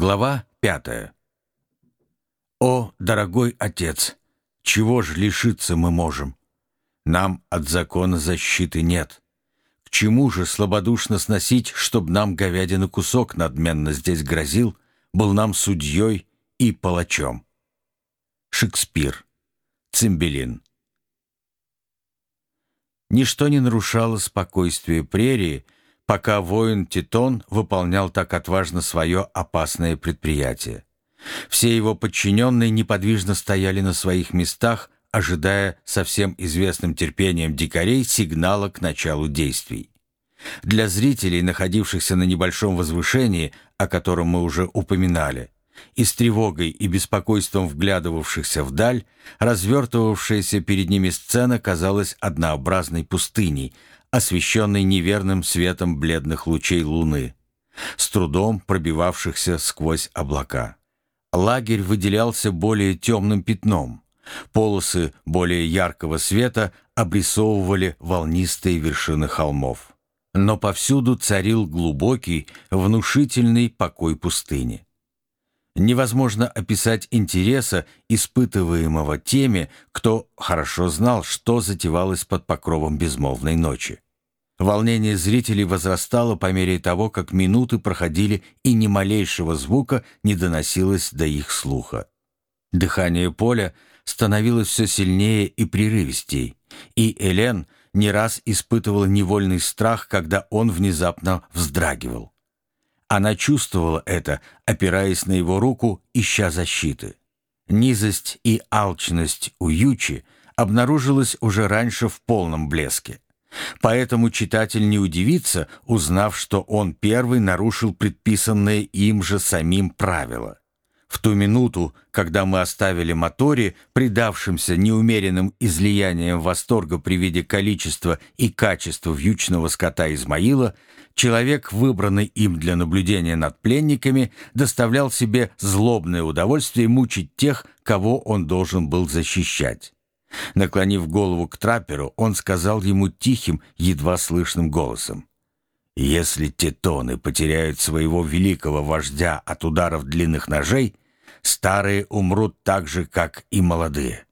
Глава пятая. «О, дорогой отец, чего ж лишиться мы можем? Нам от закона защиты нет. К чему же слабодушно сносить, чтоб нам говядина кусок надменно здесь грозил, был нам судьей и палачом?» Шекспир. Цимбелин. Ничто не нарушало спокойствие прерии, пока воин Титон выполнял так отважно свое опасное предприятие. Все его подчиненные неподвижно стояли на своих местах, ожидая со всем известным терпением дикарей сигнала к началу действий. Для зрителей, находившихся на небольшом возвышении, о котором мы уже упоминали, и с тревогой и беспокойством вглядывавшихся вдаль, развертывавшаяся перед ними сцена казалась однообразной пустыней, освещенной неверным светом бледных лучей луны, с трудом пробивавшихся сквозь облака. Лагерь выделялся более темным пятном. Полосы более яркого света обрисовывали волнистые вершины холмов. Но повсюду царил глубокий, внушительный покой пустыни. Невозможно описать интереса, испытываемого теми, кто хорошо знал, что затевалось под покровом безмолвной ночи. Волнение зрителей возрастало по мере того, как минуты проходили и ни малейшего звука не доносилось до их слуха. Дыхание поля становилось все сильнее и прерывистей, и Элен не раз испытывала невольный страх, когда он внезапно вздрагивал. Она чувствовала это, опираясь на его руку, ища защиты. Низость и алчность у Ючи обнаружилась уже раньше в полном блеске. Поэтому читатель не удивится, узнав, что он первый нарушил предписанное им же самим правило. В ту минуту, когда мы оставили Мотори, предавшимся неумеренным излияниям восторга при виде количества и качества вьючного скота Измаила, человек, выбранный им для наблюдения над пленниками, доставлял себе злобное удовольствие мучить тех, кого он должен был защищать. Наклонив голову к трапперу, он сказал ему тихим, едва слышным голосом. Если тетоны потеряют своего великого вождя от ударов длинных ножей, старые умрут так же, как и молодые.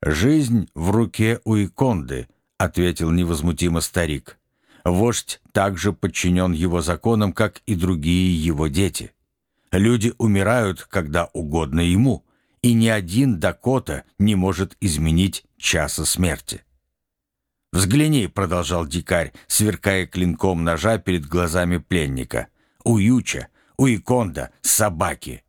«Жизнь в руке у иконды», — ответил невозмутимо старик. «Вождь также подчинен его законам, как и другие его дети. Люди умирают, когда угодно ему, и ни один Дакота не может изменить часа смерти». «Взгляни», — продолжал дикарь, сверкая клинком ножа перед глазами пленника. «У Юча, у Иконда, собаки».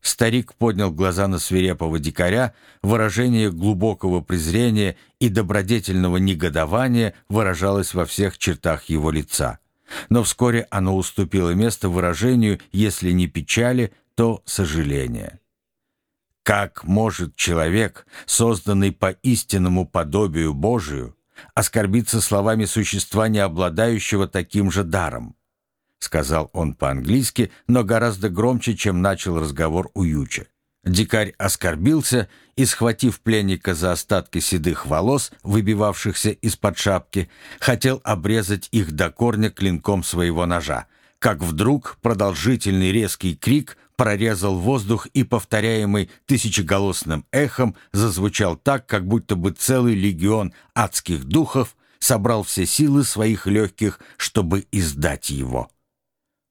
Старик поднял глаза на свирепого дикаря, выражение глубокого презрения и добродетельного негодования выражалось во всех чертах его лица. Но вскоре оно уступило место выражению, если не печали, то сожаления. Как может человек, созданный по истинному подобию Божию, оскорбиться словами существа, не обладающего таким же даром. Сказал он по-английски, но гораздо громче, чем начал разговор у Юча. Дикарь оскорбился и, схватив пленника за остатки седых волос, выбивавшихся из-под шапки, хотел обрезать их до корня клинком своего ножа, как вдруг продолжительный резкий крик прорезал воздух и, повторяемый тысячеголосным эхом, зазвучал так, как будто бы целый легион адских духов собрал все силы своих легких, чтобы издать его.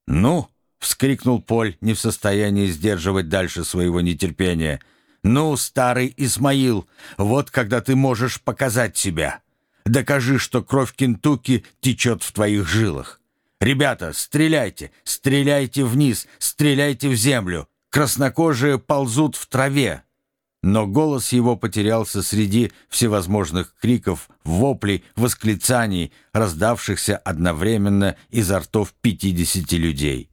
«Ну!» — вскрикнул Поль, не в состоянии сдерживать дальше своего нетерпения. «Ну, старый Исмаил, вот когда ты можешь показать себя. Докажи, что кровь Кентукки течет в твоих жилах. «Ребята, стреляйте! Стреляйте вниз! Стреляйте в землю! Краснокожие ползут в траве!» Но голос его потерялся среди всевозможных криков, воплей, восклицаний, раздавшихся одновременно изо ртов пятидесяти людей.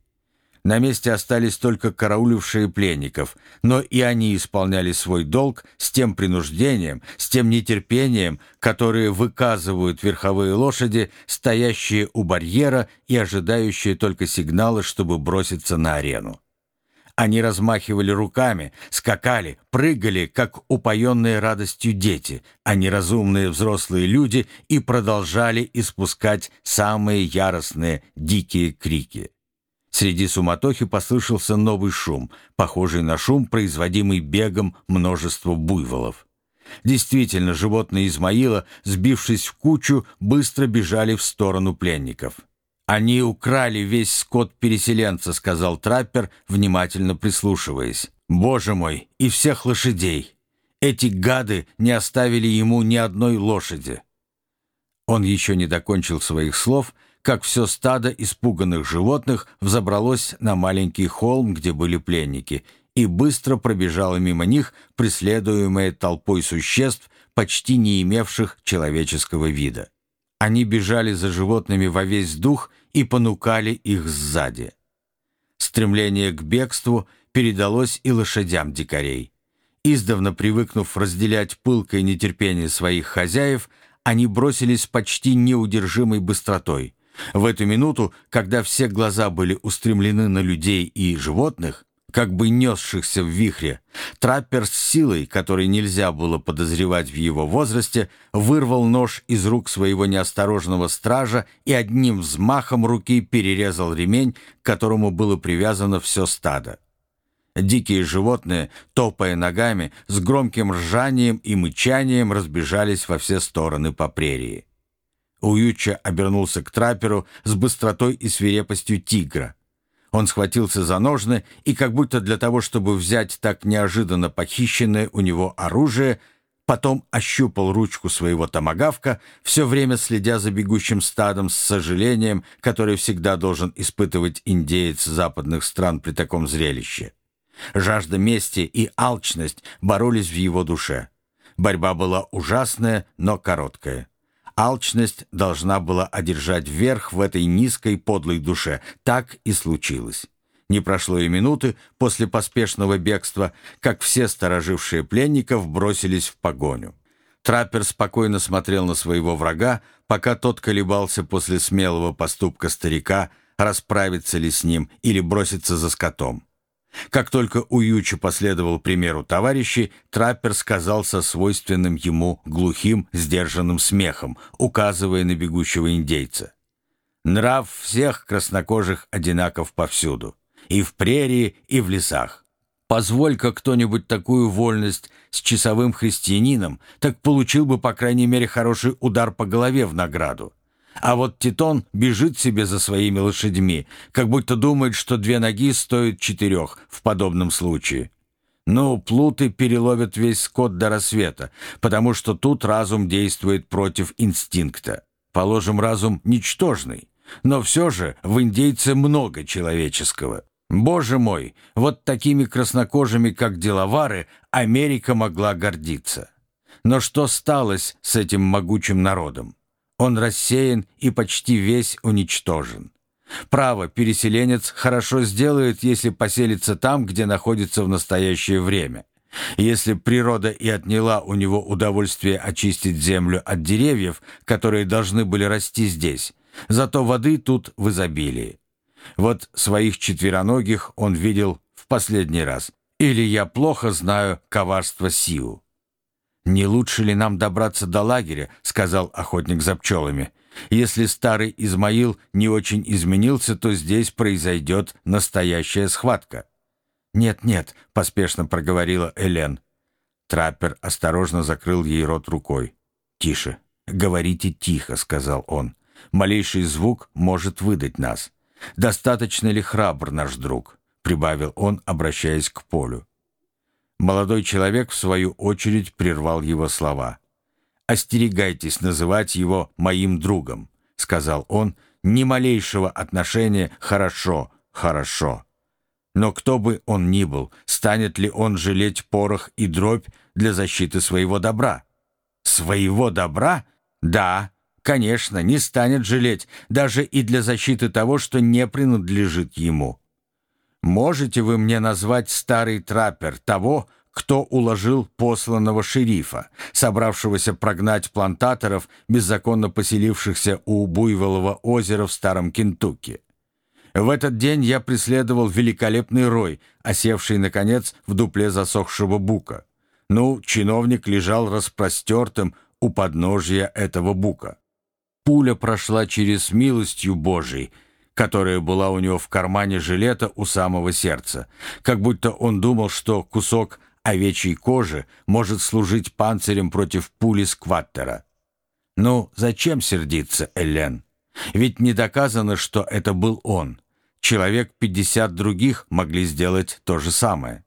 На месте остались только караулившие пленников, но и они исполняли свой долг с тем принуждением, с тем нетерпением, которые выказывают верховые лошади, стоящие у барьера и ожидающие только сигнала, чтобы броситься на арену. Они размахивали руками, скакали, прыгали, как упоенные радостью дети, а неразумные взрослые люди и продолжали испускать самые яростные дикие крики. Среди суматохи послышался новый шум, похожий на шум, производимый бегом множества буйволов. Действительно, животные Измаила, сбившись в кучу, быстро бежали в сторону пленников. «Они украли весь скот переселенца», — сказал траппер, внимательно прислушиваясь. «Боже мой, и всех лошадей! Эти гады не оставили ему ни одной лошади!» Он еще не докончил своих слов — как все стадо испуганных животных взобралось на маленький холм, где были пленники, и быстро пробежало мимо них, преследуемое толпой существ, почти не имевших человеческого вида. Они бежали за животными во весь дух и понукали их сзади. Стремление к бегству передалось и лошадям дикарей. Издавна привыкнув разделять пылкое нетерпение своих хозяев, они бросились почти неудержимой быстротой. В эту минуту, когда все глаза были устремлены на людей и животных, как бы несшихся в вихре, траппер с силой, которой нельзя было подозревать в его возрасте, вырвал нож из рук своего неосторожного стража и одним взмахом руки перерезал ремень, к которому было привязано все стадо. Дикие животные, топая ногами, с громким ржанием и мычанием разбежались во все стороны по прерии. Уюча обернулся к трапперу с быстротой и свирепостью тигра. Он схватился за ножны и, как будто для того, чтобы взять так неожиданно похищенное у него оружие, потом ощупал ручку своего томагавка, все время следя за бегущим стадом с сожалением, которое всегда должен испытывать индеец западных стран при таком зрелище. Жажда мести и алчность боролись в его душе. Борьба была ужасная, но короткая. Алчность должна была одержать верх в этой низкой подлой душе. Так и случилось. Не прошло и минуты после поспешного бегства, как все сторожившие пленников бросились в погоню. Траппер спокойно смотрел на своего врага, пока тот колебался после смелого поступка старика, расправиться ли с ним или броситься за скотом. Как только Уючи последовал примеру товарищей, траппер сказал со свойственным ему глухим, сдержанным смехом, указывая на бегущего индейца. «Нрав всех краснокожих одинаков повсюду, и в прерии, и в лесах. Позволь-ка кто-нибудь такую вольность с часовым христианином, так получил бы, по крайней мере, хороший удар по голове в награду. А вот Титон бежит себе за своими лошадьми, как будто думает, что две ноги стоят четырех в подобном случае. Ну, плуты переловят весь скот до рассвета, потому что тут разум действует против инстинкта. Положим, разум ничтожный, но все же в индейце много человеческого. Боже мой, вот такими краснокожими, как деловары, Америка могла гордиться. Но что сталось с этим могучим народом? Он рассеян и почти весь уничтожен. Право, переселенец хорошо сделает, если поселится там, где находится в настоящее время. Если природа и отняла у него удовольствие очистить землю от деревьев, которые должны были расти здесь, зато воды тут в изобилии. Вот своих четвероногих он видел в последний раз. Или я плохо знаю коварство Сиу. «Не лучше ли нам добраться до лагеря?» — сказал охотник за пчелами. «Если старый Измаил не очень изменился, то здесь произойдет настоящая схватка». «Нет-нет», — поспешно проговорила Элен. Траппер осторожно закрыл ей рот рукой. «Тише, говорите тихо», — сказал он. «Малейший звук может выдать нас. Достаточно ли храбр наш друг?» — прибавил он, обращаясь к Полю. Молодой человек, в свою очередь, прервал его слова. «Остерегайтесь называть его моим другом», — сказал он, — «ни малейшего отношения «хорошо, хорошо». Но кто бы он ни был, станет ли он жалеть порох и дробь для защиты своего добра? Своего добра? Да, конечно, не станет жалеть, даже и для защиты того, что не принадлежит ему. Можете вы мне назвать старый траппер того, кто уложил посланного шерифа, собравшегося прогнать плантаторов, беззаконно поселившихся у Буйволова озера в Старом Кентукки? В этот день я преследовал великолепный рой, осевший, наконец, в дупле засохшего бука. Ну, чиновник лежал распростертым у подножья этого бука. Пуля прошла через милостью Божией, которая была у него в кармане жилета у самого сердца, как будто он думал, что кусок овечьей кожи может служить панцирем против пули скваттера. Ну, зачем сердиться, Элен? Ведь не доказано, что это был он. Человек пятьдесят других могли сделать то же самое.